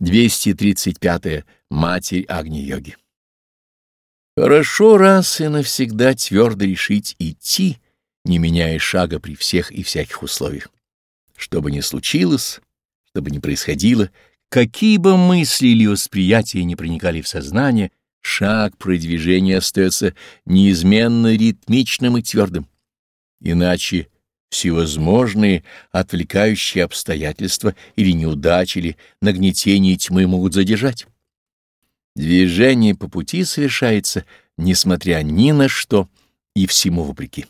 235. -е. Матерь Агни-йоги. Хорошо раз и навсегда твердо решить идти, не меняя шага при всех и всяких условиях. Что бы ни случилось, что бы ни происходило, какие бы мысли или восприятия не проникали в сознание, шаг продвижения остается неизменно ритмичным и твердым. Иначе Всевозможные отвлекающие обстоятельства или неудачи, или нагнетение тьмы могут задержать. Движение по пути совершается, несмотря ни на что и всему вопреки.